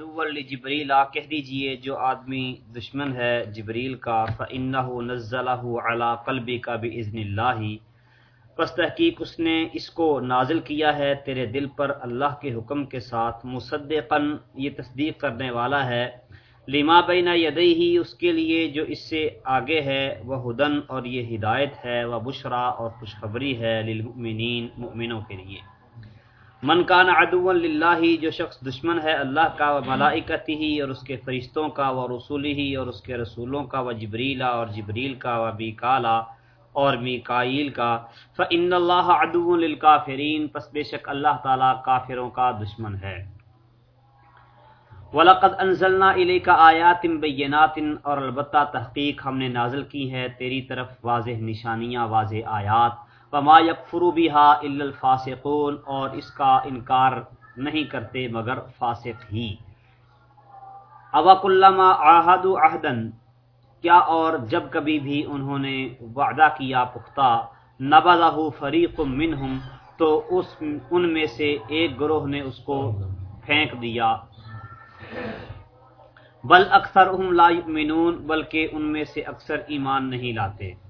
عدو لجبریل کہہ دیجیے جو آدمی دشمن ہے جبریل کا، فإنه نزله على قلبك بإذن الله۔ پس تحقیق اس نے اس کو نازل کیا ہے تیرے دل پر اللہ کے حکم کے ساتھ۔ مصدقاً یہ تصدیق کرنے والا ہے۔ لما بین یدئی ہی اس کے لیے جو اس سے آگے ہے، وہ ہدن اور یہ ہدایت ہے، وہ بشرا اور خوشخبری ہے للمؤمنین، مؤمنوں کے لیے۔ من کان عدو للہ، جو شخص دشمن ہے، اللہ کا و ملائکتی ہی، اور اس کے فرشتوں کا و رسولی ہی، اور اس کے رسولوں کا و جبریلا اور جبریل کا و بیکالا اور میکائیل کا۔ فَإِنَّ اللَّهَ عَدُوٌ لِلْكَافِرِينَ۔ پس بے شک اللہ تعالیٰ کافروں کا دشمن ہے۔ وَلَقَدْ أَنزَلْنَا إِلَيْكَ آيَاتٍ بَيِّنَاتٍ، اور البتہ تحقیق ہم نے نازل کی ہے۔ تیری طرف واضح نشانیاں، واضح آیات۔ وَمَا يَكْفُرُ بِهَا إِلَّا الْفَاسِقُونَ اور اس کا انکار نہیں کرتے مگر فاسق ہی۔ اَوَكُلَّمَا عَاهَدُ عَهْدًا کیا اور جب کبھی بھی انہوں نے وعدہ کیا پختہ نبذہ فریق منہم تو اس ان میں سے ایک گروہ نے اس کو پھینک دیا۔ بل اکثر لا یؤمنون بلکہ ان میں سے اکثر ایمان نہیں لاتے۔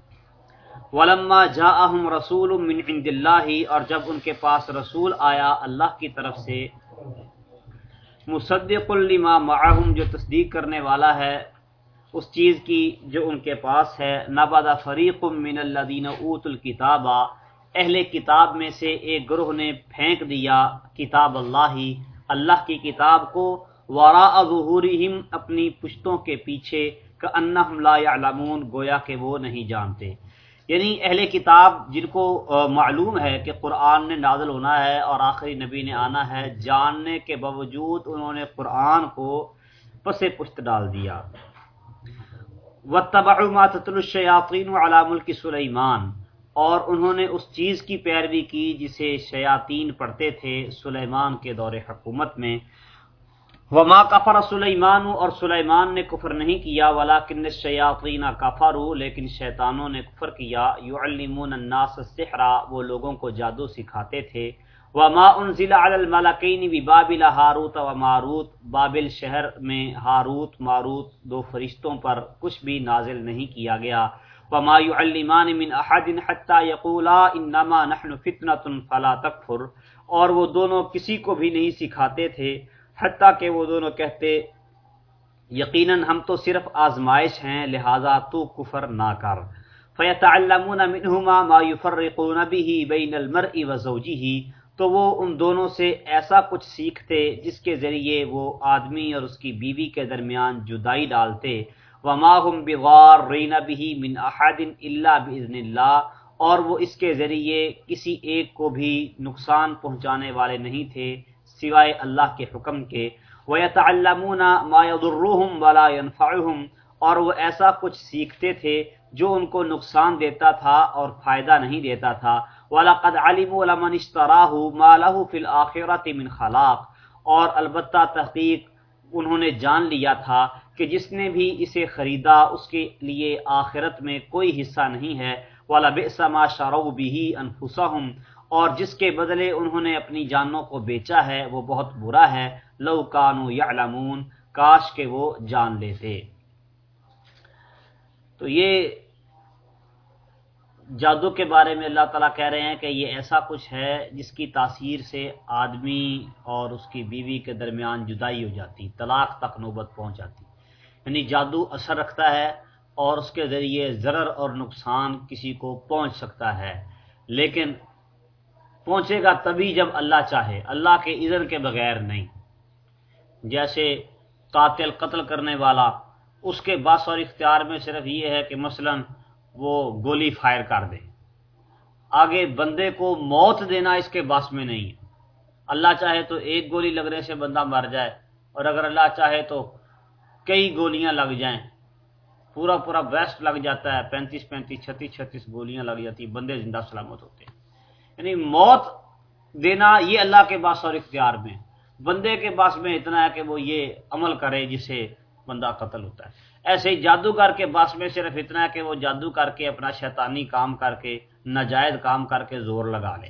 ولما جاءہم رسول من عند اللہ اور جب ان کے پاس رسول آیا اللہ کی طرف سے، مصدق لما معہم جو تصدیق کرنے والا ہے، اس چیز کی جو ان کے پاس ہے نباد فریق من الدین اوت الکتاب اہل کتاب میں سے ایک گروہ نے پھینک دیا کتاب اللہ اللہ کی کتاب کو ورا ظہورہم اپنی پشتوں کے پیچھے کہ انہم لا یعلمون، گویا کہ وہ نہیں جانتے۔ یعنی اہل کتاب جن کو معلوم ہے کہ قرآن نے نازل ہونا ہے اور آخری نبی نے آنا ہے، جاننے کے باوجود انہوں نے قرآن کو پس پشت ڈال دیا۔ ما تتل الشیاطین على ملک سلیمان اور انہوں نے اس چیز کی پیروی کی جسے شیاطین پڑھتے تھے سلیمان کے دور حکومت میں۔ وما کفر سلیمان اور سلیمان نے کفر نہیں کیا، ولیکن الشیاطین کفروا، لیکن شیطانوں نے کفر کیا۔ یعلمون الناس السحر، وہ لوگوں کو جادو سکھاتے تھے۔ وما انزل على الملكين ببابل هاروت و ماروت، بابل شہر میں ہاروت، ماروت دو فرشتوں پر کچھ بھی نازل نہیں کیا گیا۔ وما يعلمان من احد حتى يقولا انما نحن فتنه فلا تكفر اور وہ دونوں کسی کو بھی نہیں سکھاتے تھے۔ حتیٰ کہ وہ دونوں کہتے، یقیناً ہم تو صرف آزمائش ہیں، لہذا تو کفر نہ کر۔ فیتعلمون منهما ما يفرقون به بين المرء وزوجه تو وہ ان دونوں سے ایسا کچھ سیکھتے جس کے ذریعے وہ آدمی اور اس کی بیوی کے درمیان جدائی ڈالتے۔ وما هم بغارین به من احد الا باذن اللہ۔ اور وہ اس کے ذریعے کسی ایک کو بھی نقصان پہنچانے والے نہیں تھے۔ سوائے اللہ کے حکم کے، ويتعلمون ما يضرهم ولا ينفعهم، اور وہ ایسا کچھ سیکھتے تھے جو ان کو نقصان دیتا تھا اور فائدہ نہیں دیتا تھا۔ وَلَقَدْ عَلِمُوا لَمَنِ اشْتَرَاهُ مَا لَهُ فِي الْآخِرَةِ مِنْ خَلَاقٍ۔ اور البتہ تحقیق انہوں نے جان لیا تھا کہ جس نے بھی اسے خریدا، اس کے لیے آخرت میں کوئی حصہ نہیں ہے۔ وَلَبِئْسَ مَا شَرَوْا بِهِ أَنفُسَهُمْ۔ اور جس کے بدلے انہوں نے اپنی جانوں کو بیچا ہے، وہ بہت برا ہے۔ لو کانو یعلمون، کاش کہ وہ جان لیتے۔ تو یہ جادو کے بارے میں اللہ تعالیٰ کہہ رہے ہیں کہ یہ ایسا کچھ ہے جس کی تاثیر سے آدمی اور اس کی بیوی کے درمیان جدائی ہو جاتی، طلاق تک نوبت پہنچ جاتی۔ یعنی جادو اثر رکھتا ہے اور اس کے ذریعے ضرر اور نقصان کسی کو پہنچ سکتا ہے۔ لیکن پہنچے گا تبھی جب اللہ چاہے۔ اللہ کے اذن کے بغیر نہیں۔ جیسے قاتل قتل کرنے والا، اس کے بس اور اختیار میں صرف یہ ہے کہ مثلاً وہ گولی فائر کر دے۔ آگے بندے کو موت دینا اس کے بس میں نہیں۔ ہے اللہ چاہے تو ایک گولی لگنے سے بندہ مر جائے، اور اگر اللہ چاہے تو کئی گولیاں لگ جائیں۔ پورا پورا ویسٹ لگ جاتا ہے، پینتیس پینتیس چھتیس چھتیس گولیاں لگ جاتی بندے زندہ سلامت ہوتے ہیں۔ یعنی موت دینا یہ اللہ کے باس اور اختیار میں بندے کے باس میں اتنا ہے کہ وہ یہ عمل کرے جسے بندہ قتل ہوتا ہے۔ ایسے ہی جادوگر کے بس میں صرف اتنا ہے کہ وہ جادو کر کے اپنا شیطانی کام کر کے، ناجائز کام کر کے زور لگا لے۔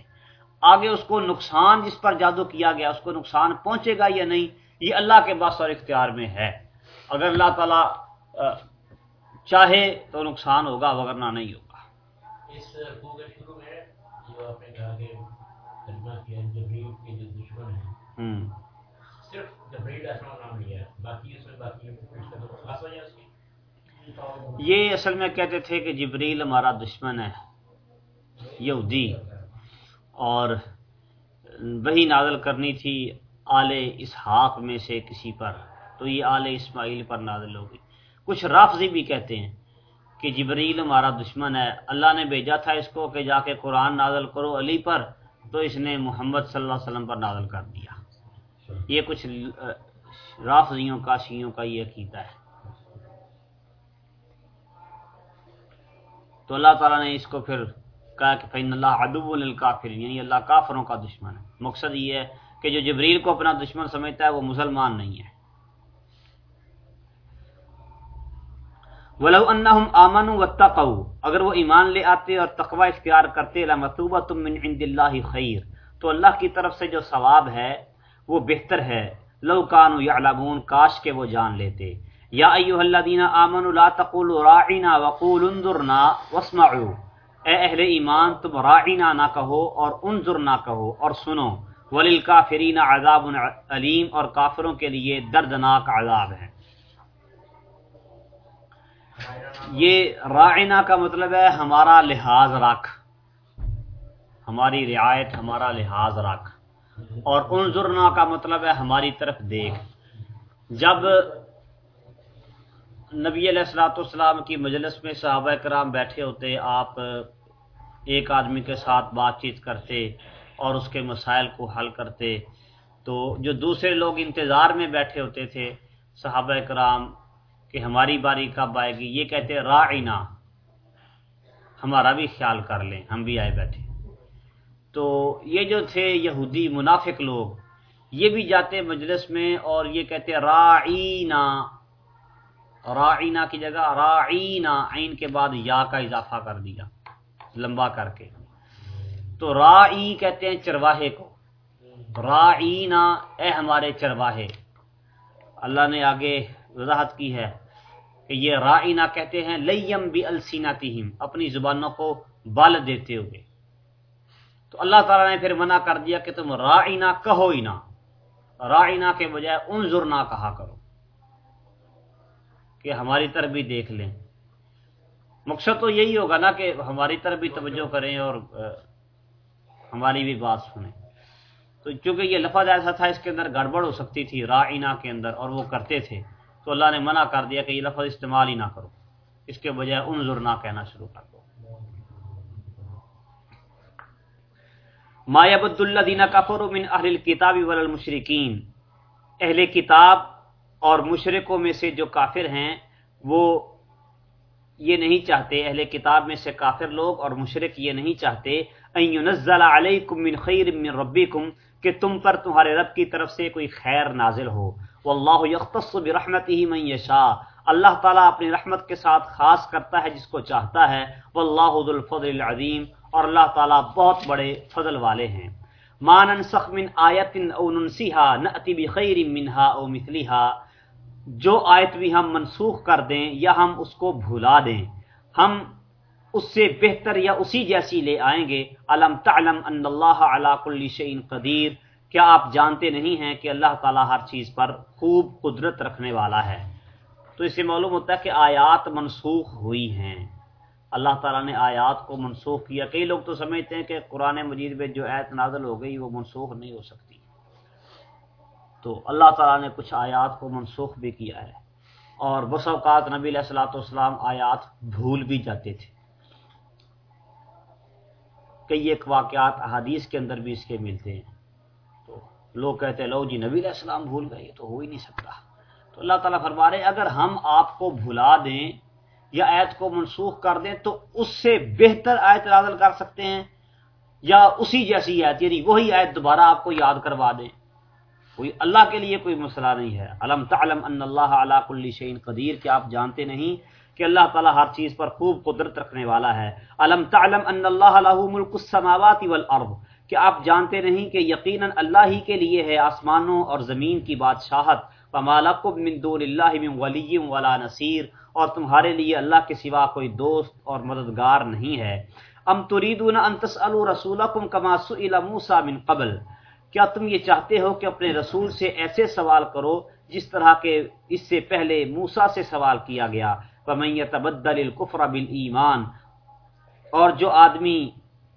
آگے اس کو نقصان جس پر جادو کیا گیا، اس کو نقصان پہنچے گا یا نہیں، یہ اللہ کے بس اور اختیار میں ہے۔ اگر اللہ تعالیٰ چاہے تو نقصان ہوگا، وغیرہ نہیں ہوگا۔ کہا کہ کیا جبریل کے جو دشمن ہیں۔ صرف جبریل نام لیا باقی اس میں باقی خاص وجہ اس کی۔ یہ اصل میں کہتے تھے کہ جبریل ہمارا دشمن ہے یہودی۔ اور وہی نازل کرنی تھی آل اسحاق میں سے کسی پر۔ تو یہ آل اسماعیل پر نازل ہوگی کچھ رافضی بھی کہتے ہیں۔ کہ جبریل ہمارا دشمن ہے۔ اللہ نے بھیجا تھا اس کو کہ جا کے قرآن نازل کرو علی پر، تو اس نے محمد صلی اللہ علیہ وسلم پر نازل کر دیا۔ یہ کچھ، رافضیوں کا شیوں کا یہ عقیدہ ہے۔ تو اللہ تعالیٰ نے اس کو پھر کہا کہ فین اللہ ادب الکافر یعنی اللہ کافروں کا دشمن ہے۔ مقصد یہ ہے کہ جو جبریل کو اپنا دشمن سمجھتا ہے وہ مسلمان نہیں ہے۔ ولو انہم آمنوا واتقوا، اگر وہ ایمان لے آتے اور تقوی اختیار کرتے لمثوبۃ من عند اللہ خیر۔ تو اللہ کی طرف سے جو ثواب ہے، وہ بہتر ہے۔ لو کانوا یعلمون، کاش کہ وہ جان لیتے۔ یا ایوہ الذین آمنوا، لا تقولوا راعنا وقولوا انظرنا واسمعوا۔ اے اہل ایمان، تم راعنا نہ کہو اور انظرنا کہو اور سنو۔ وللکافرین عذاب علیم اور کافروں کے لیے دردناک عذاب ہے۔ یہ راعنا کا مطلب ہے ہمارا لحاظ رکھ ہماری رعایت، ہمارا لحاظ رکھ اور انظرنا کا مطلب ہے ہماری طرف دیکھ۔ جب نبی علیہ السلاۃ والسلام کی مجلس میں صحابہ کرام بیٹھے ہوتے، آپ ایک آدمی کے ساتھ بات چیت کرتے اور اس کے مسائل کو حل کرتے، تو جو دوسرے لوگ انتظار میں بیٹھے ہوتے تھے، صحابہ کرام کہ ہماری باری کب آئے گی۔ یہ کہتے رائنا ہمارا بھی خیال کر لیں، ہم بھی آئے بیٹھے۔ تو یہ جو تھے یہودی منافق لوگ، یہ بھی جاتے مجلس میں اور یہ کہتے رائنا رائنا کی جگہ رائنا عین کے بعد یا کا اضافہ کر دیا، لمبا کر کے۔ تو رائی کہتے ہیں چرواہے کو۔ رائنا اے ہمارے چرواہے، اللہ نے آگے وضاحت کی ہے کہ یہ رائنا کہتے ہیں لیم بھی السینا اپنی زبانوں کو بال دیتے ہوئے۔ تو اللہ تعالیٰ نے پھر منع کر دیا کہ تم رائنا کہو ہی نہ۔ رائنا کے بجائے انظر نہ کہا کرو۔ کہ ہماری طرف بھی دیکھ لیں۔ مقصد تو یہی ہوگا نا کہ ہماری طرف بھی توجہ کریں اور ہماری بھی بات سنیں۔ تو چونکہ یہ لفظ ایسا تھا، اس کے اندر گڑبڑ ہو سکتی تھی رائنا کے اندر اور وہ کرتے تھے۔ تو اللہ نے منع کر دیا کہ یہ لفظ استعمال ہی نہ کرو۔ اس کے بجائے انظر نہ کہنا شروع کر دو۔ مایابد اللہ دینا کفر من اہل کتاب والمشرکین اہل کتاب اور مشرقوں میں سے جو کافر ہیں، وہ یہ نہیں چاہتے، اہل کتاب میں سے کافر لوگ اور مشرق یہ نہیں چاہتے ان علیکم من خیر من ربکم کہ تم پر تمہارے رب کی طرف سے کوئی خیر نازل ہو۔ واللہ یختص برحمته من یشاء۔ اللہ تعالیٰ اپنی رحمت کے ساتھ خاص کرتا ہے جس کو چاہتا ہے۔ واللہ ذو الفضل العظیم۔ اور اللہ تعالیٰ بہت بڑے فضل والے ہیں۔ مانن سخ من آیت او ننسیها نأتی بخیر منها او مثلها۔ جو آیت بھی ہم منسوخ کر دیں یا ہم اس کو بھلا دیں۔ ہم اس سے بہتر یا اسی جیسی لے آئیں گے۔ علم تعلم ان اللہ علا کل شعین قدیر کیا آپ جانتے نہیں ہیں کہ اللہ تعالیٰ ہر چیز پر خوب قدرت رکھنے والا ہے؟ تو اس سے معلوم ہوتا ہے کہ آیات منسوخ ہوئی ہیں۔ اللہ تعالیٰ نے آیات کو منسوخ کیا۔ کئی لوگ تو سمجھتے ہیں کہ قرآن مجید میں جو ایت نازل ہو گئی وہ منسوخ نہیں ہو سکتی۔ تو اللہ تعالیٰ نے کچھ آیات کو منسوخ بھی کیا ہے۔ اور بس اوقات نبی علیہ السلاۃ والسلام آیات بھول بھی جاتے تھے۔ کئی ایک واقعات احادیث کے اندر بھی اس کے ملتے ہیں۔ لوگ کہتے لو جی نبی علیہ السلام بھول گئے تو ہو ہی نہیں سکتا۔ تو اللہ تعالیٰ فرما رہے اگر ہم آپ کو بھلا دیں یا آیت کو منسوخ کر دیں، تو اس سے بہتر آیت نازل کر سکتے ہیں۔ یا اسی جیسی آیت یعنی وہی آیت دوبارہ آپ کو یاد کروا دیں۔ کوئی اللہ کے لیے کوئی مسئلہ نہیں ہے۔ علم تعلم ان اللہ علا کل شعین قدیر، کہ آپ جانتے نہیں کہ اللہ تعالیٰ ہر چیز پر خوب قدرت رکھنے والا ہے۔ علم تعلم ان اللہ ملک السماوات والارض۔ کہ آپ جانتے نہیں کہ یقیناً اللہ ہی کے لیے ہے آسمانوں اور زمین کی بادشاہت۔ من دون اللہ من ولی ولا نصیر اور تمہارے لیے اللہ کے سوا کوئی دوست اور مددگار نہیں ہے۔ ام تریدون ان تسالوا رسولکم کما سئل موسی من قبل۔ کیا تم یہ چاہتے ہو کہ اپنے رسول سے ایسے سوال کرو جس طرح کے اس سے پہلے موسا سے سوال کیا گیا۔ فمن يتبدل الكفر بالایمان اور جو آدمی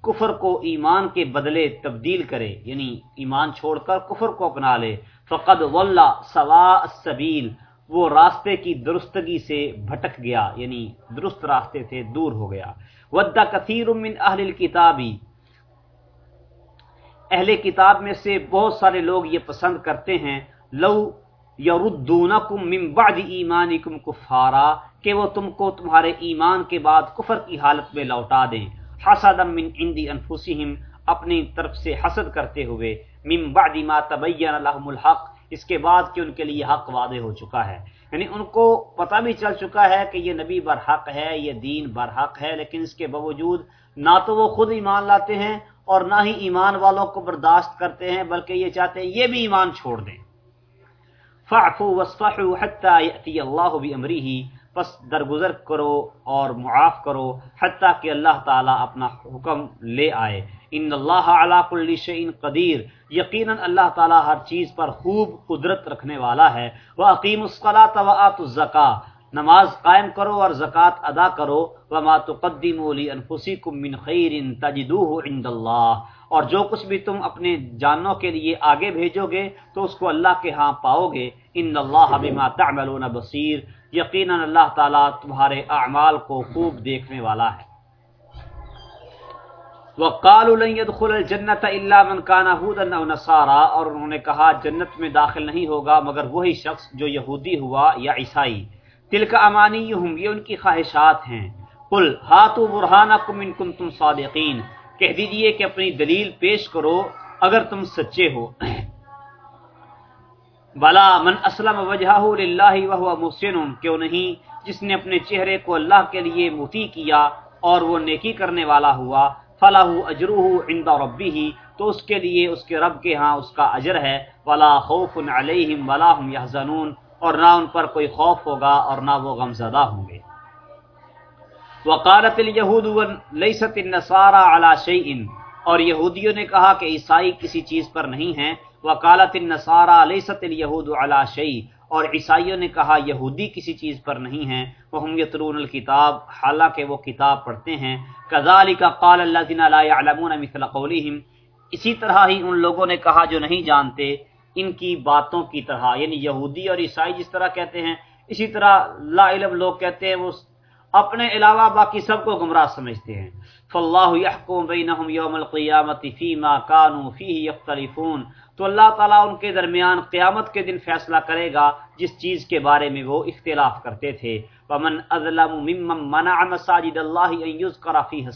کفر کو ایمان کے بدلے تبدیل کرے یعنی ایمان چھوڑ کر کفر کو اپنا لے۔ فقد واللہ سوا السبیل، وہ راستے کی درستگی سے بھٹک گیا یعنی درست راستے سے دور ہو گیا۔ ودہ کثیر من اہل الكتابی اہل کتاب میں سے بہت سارے لوگ یہ پسند کرتے ہیں، لو یردونکم من بعد ایمانکم کفارا، کہ وہ تم کو تمہارے ایمان کے بعد کفر کی حالت میں لوٹا دیں۔ حسدا من عندی انفسہم، اپنی طرف سے حسد کرتے ہوئے، من بعد ما تبین لهم الحق، اس کے بعد کہ ان کے لیے حق واضح ہو چکا ہے۔ یعنی ان کو پتہ بھی چل چکا ہے کہ یہ نبی برحق ہے، یہ دین برحق ہے، لیکن اس کے باوجود نہ تو وہ خود ایمان لاتے ہیں اور نہ ہی ایمان والوں کو برداشت کرتے ہیں، بلکہ یہ چاہتے ہیں یہ بھی ایمان چھوڑ دیں۔ فعفو وصفحو حتی یأتی اللہ بی پس درگزر کرو اور معاف کرو حتیٰ کہ اللہ تعالیٰ اپنا حکم لے آئے۔ ان اللہ علا کل ان قدیر۔ یقیناً اللہ تعالیٰ ہر چیز پر خوب قدرت رکھنے والا ہے۔ وہ عقیم الصلاۃ و آت نماز قائم کرو اور زکوٰۃ ادا کرو، وما تقدموا لانفسکم من خیر تجدوه عند اللہ اور جو کچھ بھی تم اپنے جانوں کے لیے آگے بھیجو گے، تو اس کو اللہ کے ہاں پاؤ گے۔ ان اللہ بما تعملون بصیر یقیناً اللہ تعالیٰ تمہارے اعمال کو خوب دیکھنے والا ہے۔ وقالوا لن يدخل الجنت الا من كان هودا او نصارى اور انہوں نے کہا جنت میں داخل نہیں ہوگا، مگر وہی شخص جو یہودی ہوا یا عیسائی۔ تلک امانیہم، یہ ان کی خواہشات ہیں۔ قل هاتوا برهانکم ان کنتم صادقین۔ کہہ دیجیے کہ اپنی دلیل پیش کرو اگر تم سچے ہو۔ بلا من اسلم وجہہ للہ وهو محسن، کیوں نہیں؟ جس نے اپنے چہرے کو اللہ کے لیے متی کیا اور وہ نیکی کرنے والا ہوا فلاح اجروہ عند ربی ہی تو اس کے لیے اس کے رب کے ہاں اس کا اجر ہے۔ ولا خوف علیہم ولا هم يحزنون اور نہ ان پر کوئی خوف ہوگا اور نہ وہ غم زدہ ہوں گے۔ وقالت اليهود ليست النصارى على شيء، اور یہودیوں نے کہا کہ عیسائی کسی چیز پر نہیں ہیں۔ وقالت النصارى ليست اليهود على شيء، اور عیسائیوں نے کہا یہودی کسی چیز پر نہیں ہیں۔ وہ ہم یترون الکتاب حالانکہ وہ کتاب پڑھتے ہیں۔ کذالک قال الذين لا يعلمون مثل قولهم۔ اسی طرح ہی ان لوگوں نے کہا جو نہیں جانتے۔ ان کی باتوں کی طرح یعنی یہودی اور عیسائی جس طرح کہتے ہیں، اسی طرح لا علم لوگ کہتے ہیں وہ اپنے علاوہ باقی سب کو گمراہ سمجھتے ہیں۔ فاللہ يحكم بينهم يوم القيامه فيما كانوا فیہ یختلفون تو اللہ تعالیٰ ان کے درمیان قیامت کے دن فیصلہ کرے گا جس چیز کے بارے میں وہ اختلاف کرتے تھے۔ ومن اظلم ممن منع مساجد اللہ ان یذکر فی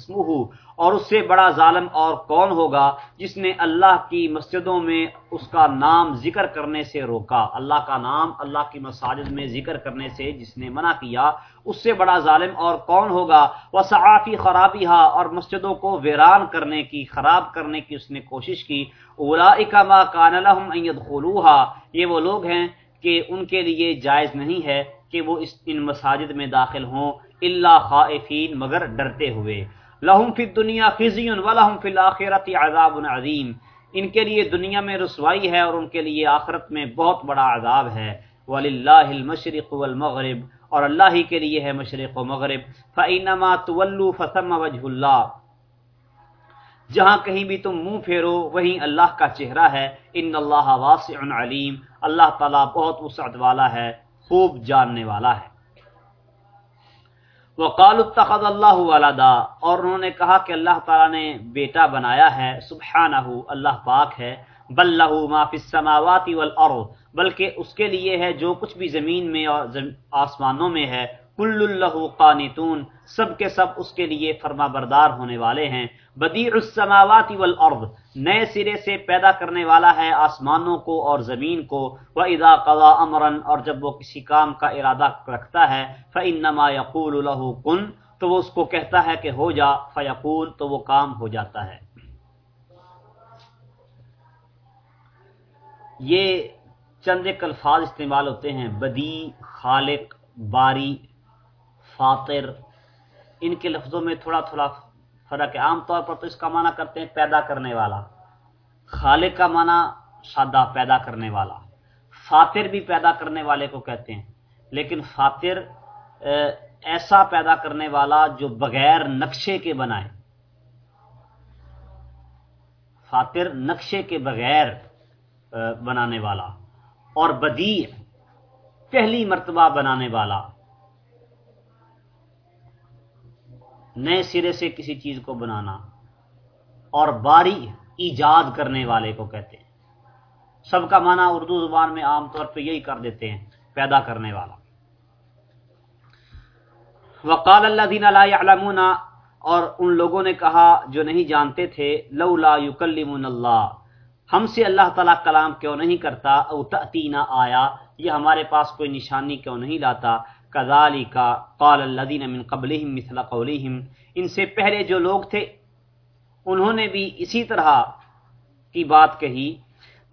اور اس سے بڑا ظالم اور کون ہوگا جس نے اللہ کی مسجدوں میں اس کا نام ذکر کرنے سے روکا۔ اللہ کا نام اللہ کی مساجد میں ذکر کرنے سے جس نے منع کیا۔ اس سے بڑا ظالم اور کون ہوگا؟ وسعافی خرابیہ اور مسجدوں کو ویران کرنے کی، خراب کرنے کی اس نے کوشش کی۔ اولئک ما کان لهم ان يدخلوها۔ یہ وہ لوگ ہیں کہ ان کے لیے جائز نہیں ہے کہ وہ اس ان مساجد میں داخل ہوں، الا خائفین مگر ڈرتے ہوئے۔ لہم فی الدنیا خزی ولہم فی الاخرۃ عذاب عظیم۔ ان کے لیے دنیا میں رسوائی ہے اور ان کے لیے آخرت میں بہت بڑا عذاب ہے۔ وللہ المشرق والمغرب۔ اور اللہ ہی کے لیے ہے مشرق و مغرب۔ فینما تولوا فثم وجه اللہ جہاں کہیں بھی تم منہ پھیرو، وہیں اللہ کا چہرہ ہے۔ ان اللہ واسع علیم۔ اللہ تعالیٰ بہت وسعت والا ہے، خوب جاننے والا ہے۔ وقال اتخذ اللہ ولدا۔ اور انہوں نے کہا کہ اللہ تعالیٰ نے بیٹا بنایا ہے سبحانہ اللہ پاک ہے۔ بل له ما فی السماوات والارض۔ بلکہ اس کے لیے ہے جو کچھ بھی زمین میں اور آسمانوں میں ہے۔ کل اللہ قانتون، سب کے سب اس کے لیے فرما بردار ہونے والے ہیں۔ بدیع السماوات والارض، نئے سرے سے پیدا کرنے والا ہے آسمانوں کو اور زمین کو۔ وہ ادا قضا امرن اور جب وہ کسی کام کا ارادہ رکھتا ہے فانما یقول له کن، تو وہ اس کو کہتا ہے کہ ہو جا فیقول تو وہ کام ہو جاتا ہے۔ یہ چند ایک الفاظ استعمال ہوتے ہیں بدی خالق، باری فاطر، ان کے لفظوں میں تھوڑا تھوڑا فرق ہے۔ عام طور پر تو اس کا معنی کرتے ہیں پیدا کرنے والا۔ خالق کا معنی سادہ پیدا کرنے والا۔ فاتر بھی پیدا کرنے والے کو کہتے ہیں۔ لیکن فاتر ایسا پیدا کرنے والا جو بغیر نقشے کے بنائے۔ فاتر نقشے کے بغیر بنانے والا۔ اور بدی پہلی مرتبہ بنانے والا۔ نئے سرے سے کسی چیز کو بنانا اور باری ایجاد کرنے والے کو کہتے ہیں۔ سب کا معنی اردو زبان میں عام طور پہ یہی کر دیتے ہیں، پیدا کرنے والا۔ وقال اللہ دین علمون اور ان لوگوں نے کہا جو نہیں جانتے تھے لولا یکلمون اللہ۔ ہم سے اللہ تعالیٰ کلام کیوں نہیں کرتا؟ او تأتینا آیا، یہ ہمارے پاس کوئی نشانی کیوں نہیں لاتا؟ کزالی کا قال الذین من قبلہم مثل قولہم، ان سے پہلے جو لوگ تھے، انہوں نے بھی اسی طرح کی بات کہی،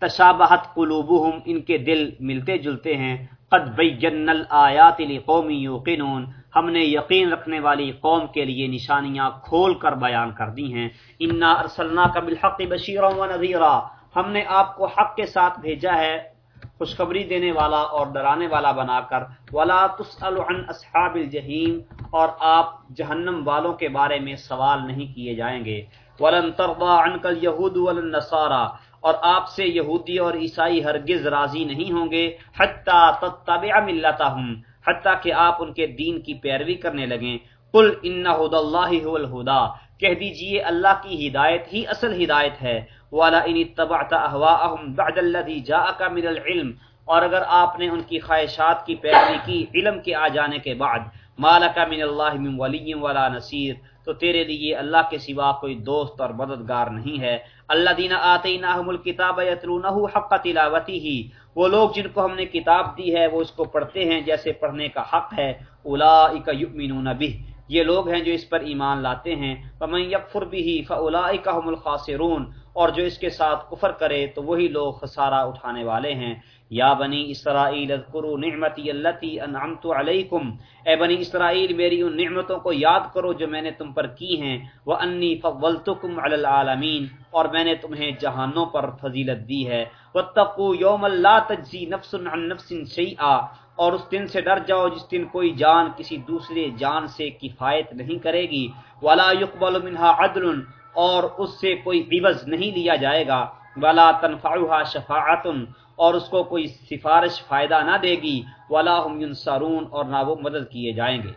تشابہت قلوبہم، ان کے دل ملتے جلتے ہیں، قد بیجن الآیات لقوم یوقنون، ہم نے یقین رکھنے والی قوم کے لیے نشانیاں کھول کر بیان کر دی ہیں۔ انا ارسلنا کا بالحق بشیرا و نذیرا ہم نے آپ کو حق کے ساتھ بھیجا ہے۔ خوشخبری دینے والا اور ڈرانے والا بنا کر، ولا تسأل عن اصحاب الجحیم اور آپ جہنم والوں کے بارے میں سوال نہیں کیے جائیں گے۔ ولن ترضى عنك اليهود ولا النصارى، اور آپ سے یہودی اور عیسائی ہرگز راضی نہیں ہوں گے۔ حتی تتبع ملتهم حتیٰ کہ آپ ان کے دین کی پیروی کرنے لگیں۔ قل ان ہد اللہ هو الہدا کہہ دیجیے اللہ کی ہدایت ہی اصل ہدایت ہے۔ والا ان اتبعت اهواءهم بعد الذي جاءك من العلم، اور اگر آپ نے ان کی خواہشات کی پیروی کی علم کے آ جانے کے بعد مالک من اللہ من ولی ولا نصیر، تو تیرے لیے اللہ کے سوا کوئی دوست اور مددگار نہیں ہے۔ اللہ دینا آتیناہم الکتاب یتلونہ حق تلاوتی ہی وہ لوگ جن کو ہم نے کتاب دی ہے، وہ اس کو پڑھتے ہیں جیسے پڑھنے کا حق ہے۔ اولئک یؤمنون به یہ لوگ ہیں جو اس پر ایمان لاتے ہیں۔ فمن یکفر به فاولئک هم الخاسرون۔ اور جو اس کے ساتھ کفر کرے تو وہی لوگ خسارہ اٹھانے والے ہیں۔ یا بنی اسرائیل اذکروا نعمتی اللتی انعمت علیکم۔ اے بنی اسرائیل، میری ان نعمتوں کو یاد کرو جو میں نے تم پر کی ہیں۔ وانی فضلتکم علی العالمین اور میں نے تمہیں جہانوں پر فضیلت دی ہے۔ واتقوا یوم لا تجزی نفس عن نفس شیئا۔ اور اس دن سے ڈر جاؤ جس دن کوئی جان کسی دوسرے جان سے کفایت نہیں کرے گی۔ ولا يقبل منها عدل، اور اس سے کوئی عوض نہیں لیا جائے گا۔ ولا تنفعها شفاعت، اور اس کو کوئی سفارش فائدہ نہ دے گی۔ ولا هم ينصرون، اور نہ وہ مدد کیے جائیں گے۔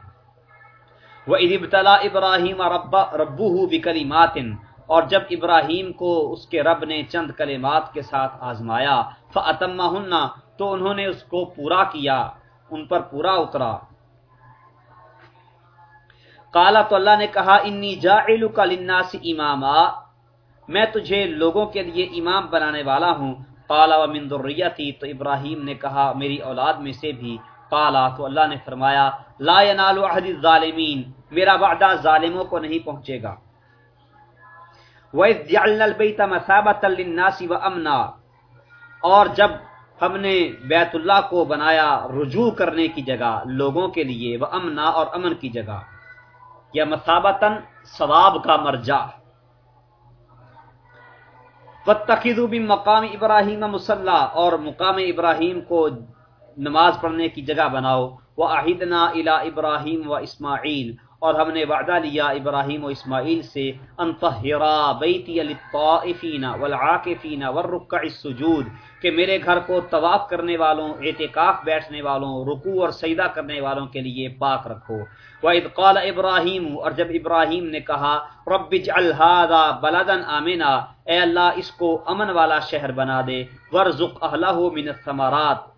وَإِذِ ابْتَلَى إِبْرَاهِيمَ رَبَّ، رَبُّهُ بِكَلِمَاتٍ، اور جب ابراہیم کو اس کے رب نے چند کلمات کے ساتھ آزمایا، فَأَتَمَّهُنَّ تو انہوں نے اس کو پورا کیا، ان پر پورا اترا۔ کالا تو اللہ نے کہا، انی جاعلک للناس اماما، میں تجھے لوگوں کے لیے امام بنانے والا ہوں۔ قالا ومن ذریتی، تو ابراہیم نے کہا، میری اولاد میں سے بھی۔ قالا تو اللہ نے فرمایا، لا ینال عہد الظالمین، میرا وعدہ ظالموں کو نہیں پہنچے گا۔ وَإِذْ جَعَلْنَا الْبَيْتَ مَثَابَةً لِلنَّاسِ وَأَمْنًا، اور جب ہم نے بیت اللہ کو بنایا رجوع کرنے کی جگہ، لوگوں کے لیے وہ امنا اور امن کی جگہ۔ یا مسابتاً ثواب کا مرجع۔ وَاتَّخِذُوا بِن مقام ابراہیم مسلح اور مقام ابراہیم کو نماز پڑھنے کی جگہ بناؤ۔ وَأَحِدْنَا إِلَىٰ إِبْرَاهِيمَ وَإِسْمَاعِيلِ۔ اور ہم نے وعدہ لیا ابراہیم و اسماعیل سے انطہرا بیتی للطائفین والعاکفین والرکع السجود کہ میرے گھر کو طواف کرنے والوں، اعتکاف بیٹھنے والوں، رکوع اور سجدہ کرنے والوں کے لیے پاک رکھو۔ وَإِذْ قَالَ إِبْرَاهِيمُ، اور جب ابراہیم نے کہا، رب اجعل هذا بلدا آمنا، اے اللہ اس کو امن والا شہر بنا دے ورزق اہلہ من الثمرات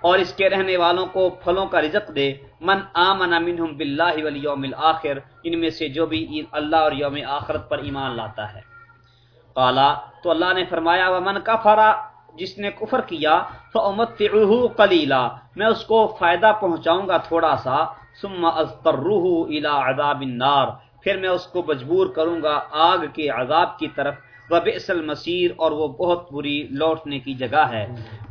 اور اس کے رہنے والوں کو پھلوں کا رزق دے۔ من آمن منہم باللہ والیوم الاخر، ان میں سے جو بھی اللہ اور یوم آخرت پر ایمان لاتا ہے۔ قالا، تو اللہ نے فرمایا، ومن کفر جس نے کفر کیا فامتعه قلیلا، میں اس کو فائدہ پہنچاؤں گا تھوڑا سا، ثم اضطره الى عذاب النار، پھر میں اس کو مجبور کروں گا آگ کے عذاب کی طرف۔ وبئس المصیر اور وہ بہت بری لوٹنے کی جگہ ہے۔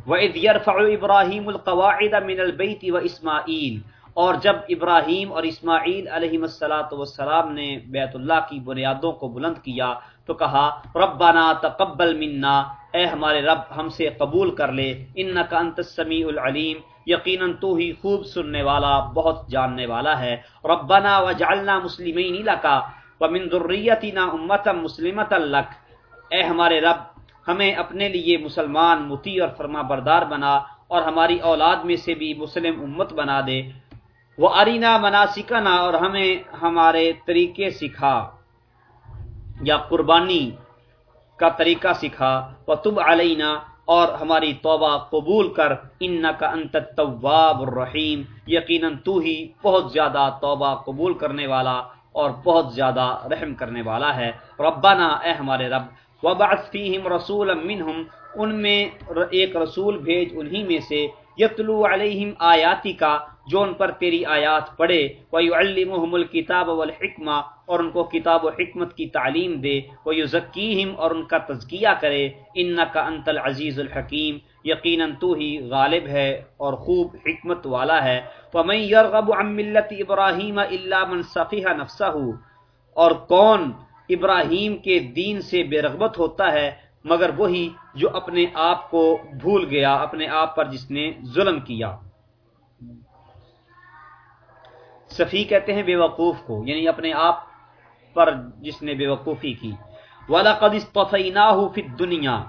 وَإِذْ يَرْفَعُ إِبْرَاهِيمُ الْقَوَاعِدَ مِنَ الْبَيْتِ وَإِسْمَاعِيلِ اور جب ابراہیم اور اسماعیل علیہ السلاۃ والسلام نے بیت اللہ کی بنیادوں کو بلند کیا تو کہا، ربنا تقبل منا، اے ہمارے رب، ہم سے قبول کر لے۔ انک انت السمیع العلیم۔ یقیناً تو ہی خوب سننے والا، بہت جاننے والا ہے۔ ربنا وجعلنا مسلمین لک ومن ذریتنا امتا مسلمتا لک۔ اے ہمارے رب، ہمیں اپنے لیے مسلمان، مطیع اور فرما بردار بنا اور ہماری اولاد میں سے بھی مسلم امت بنا دے۔ وہ ارینا مناسکنا اور ہمیں ہمارے طریقے سکھا، یا قربانی کا طریقہ سکھا۔ وہ تب علینا اور ہماری توبہ قبول کر ان کا انت طواب الرحیم یقیناً تو ہی بہت زیادہ توبہ قبول کرنے والا اور بہت زیادہ رحم کرنے والا ہے۔ ربنا، اے ہمارے رب وبعث فیہم رسولا منہم، ان میں ایک رسول بھیج انہی میں سے، یتلو علیہم آیاتی کا جو ان پر تیری آیات پڑھے وَيُعَلِّمُهُمُ الْكِتَابَ وَالْحِكْمَةِ اور ان کو کتاب و حکمت کی تعلیم دے وَيُزَكِّيهِمْ اور ان کا تزکیہ کرے اِنَّكَ أَنْتَ الْعَزِيزُ الْحَكِيمُ یقیناً تو ہی غالب ہے اور خوب حکمت والا ہے۔ وَمَنْ يَرْغَبُ عَنْ مِلَّةِ إِبْرَاهِيمَ إِلَّا مَنْ صَفِحَ نَفْسَهُ اور کون ابراہیم کے دین سے بے رغبت ہوتا ہے، مگر وہی جو اپنے آپ کو بھول گیا، اپنے آپ پر جس نے ظلم کیا۔ صفی کہتے ہیں بے وقوف کو یعنی اپنے آپ پر جس نے بے وقوفی کی۔ وَلَقَدْ اسْتَفَيْنَاهُ فِي الدُّنْيَا۔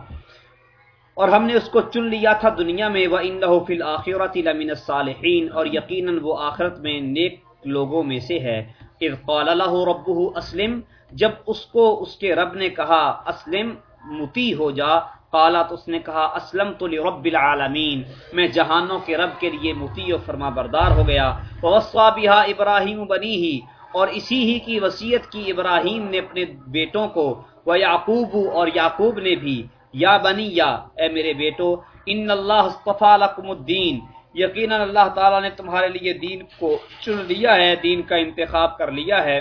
اور ہم نے اس کو چن لیا تھا دنیا میں، وَإِنَّهُ فِي الْآخِرَةِ لَمِنَ الصَّالِحِينَ۔ اور یقیناً وہ آخرت میں نیک لوگوں میں سے ہے۔ اذ قال له ربه اسلم جب اس کو اس کے رب نے کہا، اسلم، متی ہو جا قالا تو اس نے کہا اسلم تو رب العالمین، میں جہانوں کے رب کے لیے متی و فرما بردار ہو گیا۔ وسوا بہا ابراہیم بنی ہی اور اسی ہی کی وصیت کی ابراہیم نے اپنے بیٹوں کو وہ یعقوب اور یعقوب نے بھی، یا بنی یا اے میرے بیٹو، ان اللہ اصطفى الدین، یقینا اللہ تعالی نے تمہارے لیے دین کو چن لیا ہے، دین کا انتخاب کر لیا ہے۔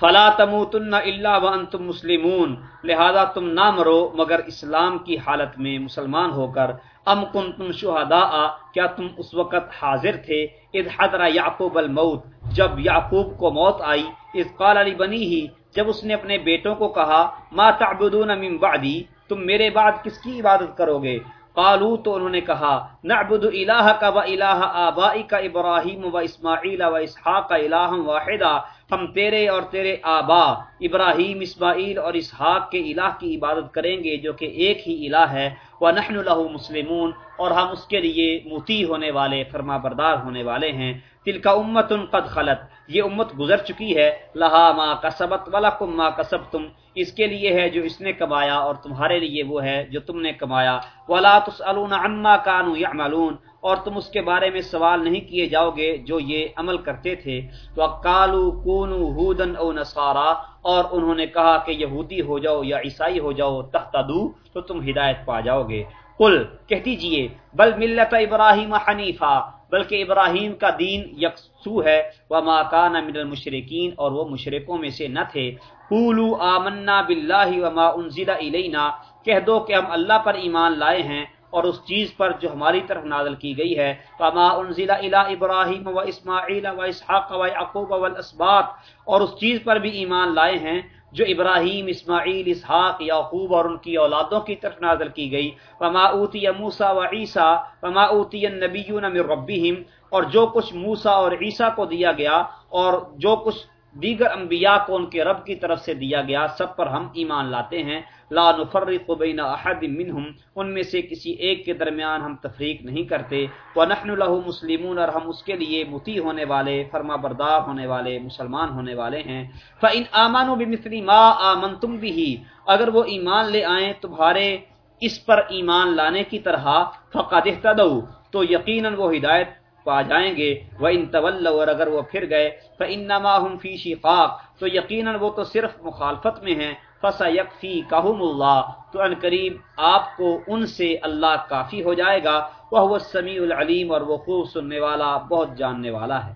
فلا تموتن الا وانتم مسلمون، لہذا تم نہ مرو مگر اسلام کی حالت میں مسلمان ہو کر۔ ام کنتم شہداء، کیا تم اس وقت حاضر تھے؟ اذ حضر یعقوب الموت، جب یعقوب کو موت آئی۔ اذ قال علی بنی ہی جب اس نے اپنے بیٹوں کو کہا، ما تعبدون من بعدی، تم میرے بعد کس کی عبادت کرو گے؟ قالو تو انہوں نے کہا، نعبد الہ کا و الہ آبائی کا ابراہیم و اسماعیل و اسحاق کا الہ واحدہ ہم تیرے اور تیرے آبا ابراہیم، اسماعیل اور اسحاق کے الہ کی عبادت کریں گے جو کہ ایک ہی الہ ہے وہ نحن له مسلمون اور ہم اس کے لیے متی ہونے والے، فرما بردار ہونے والے ہیں۔ تل کا امت قد خلط یہ امت گزر چکی ہے۔ لہا ما کسبت ولکم ما کسبتم۔ اس کے لیے ہے جو اس نے کمایا اور تمہارے لیے وہ ہے جو تم نے کمایا۔ ولا تسالون عما كانوا يعملون اور تم اس کے بارے میں سوال نہیں کیے جاؤ گے جو یہ عمل کرتے تھے۔ وقالو کونو ہودن او نصارا۔ اور انہوں نے کہا کہ یہودی ہو جاؤ یا عیسائی ہو جاؤ، تختدو تو تم ہدایت پا جاؤ گے۔ قل، کہہ دیجیے، بل ملت ابراہیم حنیفہ بلکہ ابراہیم کا دین یکسو ہے، وما کان من المشرکین، اور وہ مشرکوں میں سے نہ تھے۔ قولوا آمنا باللہ وما انزل الینا کہہ دو کہ ہم اللہ پر ایمان لائے ہیں اور اس چیز پر جو ہماری طرف نازل کی گئی ہے۔ فما انزل الى ابراہیم و اسماعیل و اسحاق و یعقوب والاسباط اور اس چیز پر بھی ایمان لائے ہیں۔ جو ابراہیم، اسماعیل، اسحاق، یعقوب اور ان کی اولادوں کی طرف نازل کی گئی۔ وما اوتی موسا و عیسیٰ وما اوتی نبی من ربهم، اور جو کچھ موسا اور عیسیٰ کو دیا گیا، اور جو کچھ دیگر انبیاء کو ان کے رب کی طرف سے دیا گیا، سب پر ہم ایمان لاتے ہیں۔ لا نفرق بین احد منہم، ان میں سے کسی ایک کے درمیان ہم تفریق نہیں کرتے۔ ونحن له مسلمون، اور ہم اس کے لیے مطیع ہونے والے، فرما بردار ہونے والے، مسلمان ہونے والے ہیں۔ فان آمنوا بمثل ما آمنتم به، اگر وہ ایمان لے آئیں تمہارے اس پر ایمان لانے کی طرح فقد اهتدوا، تو یقینا وہ ہدایت پا جائیں گے۔ وہ ان طول اور اگر وہ پھر گئے تو انما ہم فی شقاق تو یقیناً وہ تو صرف مخالفت میں ہیں۔ فسا یکفی کہم اللہ تو ان قریب آپ کو ان سے اللہ کافی ہو جائے گا۔ وہ سمیع العلیم اور وہ خوب سننے والا، بہت جاننے والا ہے۔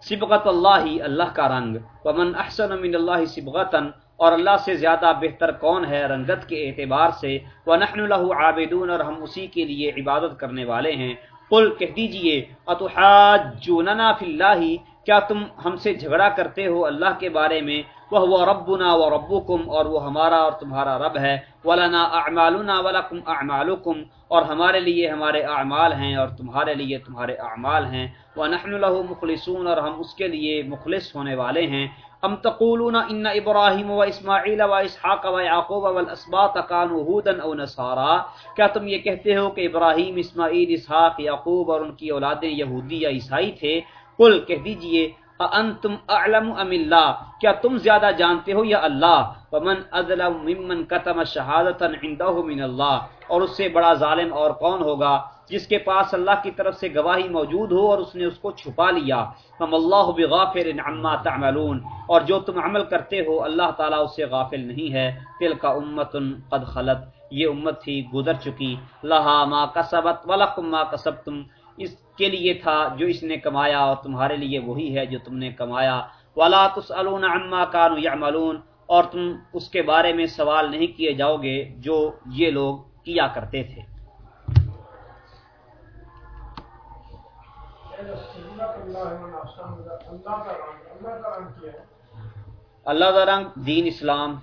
سبغت اللہ اللہ کا رنگ۔ ومن احسن من اللہ سبغتن اور اللہ سے زیادہ بہتر کون ہے رنگت کے اعتبار سے؟ وہ نحن الح عابدون اور ہم اسی کے لیے عبادت کرنے والے ہیں۔ قل کہہ دیجیے، اتحاجوننا فی اللہ، کیا تم ہم سے جھگڑا کرتے ہو اللہ کے بارے میں؟ وہ وہ ربنا و ربکم، اور وہ ہمارا اور تمہارا رب ہے۔ ولنا اعمالنا ولکم اعمالکم، اور ہمارے لیے ہمارے اعمال ہیں، اور تمہارے لیے تمہارے اعمال ہیں۔ ونحن له مخلصون، اور ہم اس کے لیے مخلص ہونے والے ہیں۔ ام تقولون ان ابراہیم و اسماعیل و اسحاق و یعقوب والاسباط كانوا هودا او نصارا؟ کیا تم یہ کہتے ہو کہ ابراہیم، اسماعیل، اسحاق، یعقوب اور ان کی اولادیں یہودی یا عیسائی تھے؟ قل کہہ دیجیے انتم اعلم ام اللہ کیا تم زیادہ جانتے ہو یا اللہ؟ ومن اظلم ممن كتم شهادتا عنده من اللہ اور اس سے بڑا ظالم اور کون ہوگا؟ جس کے پاس اللہ کی طرف سے گواہی موجود ہو اور اس نے اس کو چھپا لیا۔ ہم اللہ بغافر عما تعملون۔ اور جو تم عمل کرتے ہو، اللہ تعالیٰ اس سے غافل نہیں ہے۔ تل کا امت قد خلط یہ امت تھی، گزر چکی۔ لہا ما کسبت ولکم ما کسبتم اس کے لیے تھا جو اس نے کمایا اور تمہارے لیے وہی ہے جو تم نے کمایا۔ ولا تسالون عما كانوا يعملون۔ اور تم اس کے بارے میں سوال نہیں کیے جاؤ گے جو یہ لوگ کیا کرتے تھے۔ اللہ کا رنگ دین اسلام